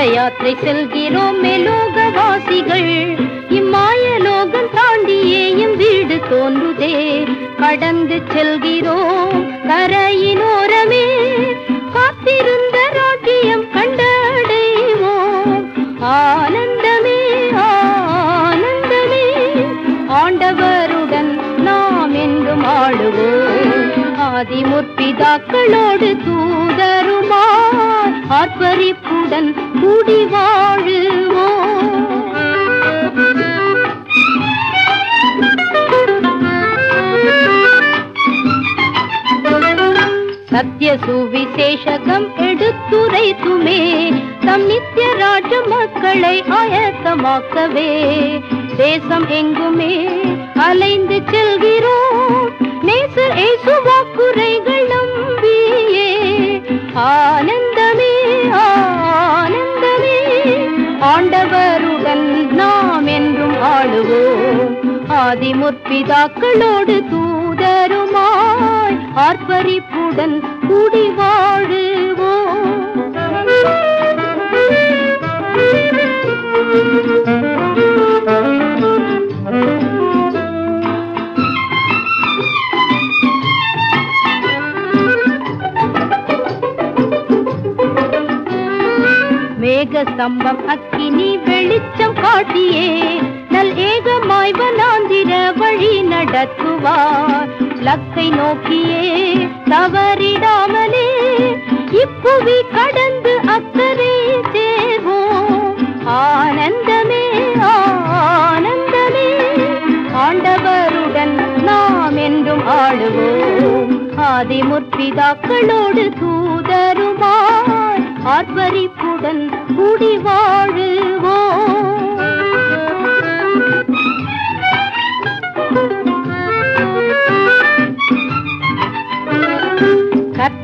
மோட்ச யாத்திரை செல்கிறோம் மேலோகவாசிகள். இம்மாய லோகம் தாண்டியேயும் வீடு தோன்றுதே. கடந்து செல்கிறோம் கரையினோரமே. காத்திருந்த ராஜ்யம் கண்டடைவோம். ஆனந்தமே ஆனந்தமே. ஆண்டவருடன் நாம் என்றும் ஆடுவோம். ஆதிமுற்பிதாக்களோடு முற்பிதாக்களோடு ஆர்ப்பரிப்பு ஆர்ப்பரிப்புடன் கூடி வாழுவோம் சத்திய சுவிசேஷகம் எடுத்துரைத்துமே தம் நித்திய ராஜ மக்களை ஆயத்தமாக்கவே. தேசம் எங்குமே அலைந்து செல்கிறோம் என்றும் ஆளுவோம் ஆதி முற்பிதாக்களோடு தூதருமாய் ஆர்ப்பரிப்புடன் குடி வாழுவோம் மேக ஸ்தம்பம் அக்கினி வெளிச்சம் வழி லக்கை நோக்கியே தவறிடாமலே இப்புவி கடந்து அக்கறை சேர்வோம் ஆனந்தமே ஆனந்தமே ஆண்டவருடன் நாம் என்றும் ஆடுவோம் ஆதி முற்பிதாக்களோடு தூதருமாய் ஆர்ப்பரிப்புடன் கூடி வாழுவோம்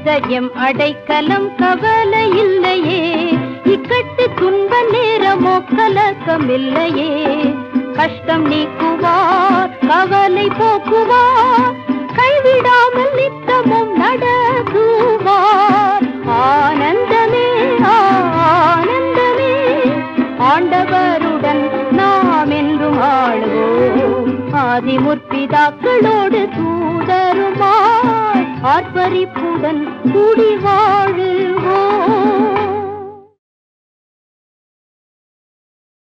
இதயம் அடைக்கலம் கவலை இல்லையே. இக்கட்டு துன்ப நேரமோ கலக்கம் இல்லையே கஷ்டம் நீக்குவார் கவலை போக்குவார். கைவிடாமல் ஆதி முற்பிதாக்களோடு தூதருமாய் ஆர்ப்பரிப்புடன் கூடிவா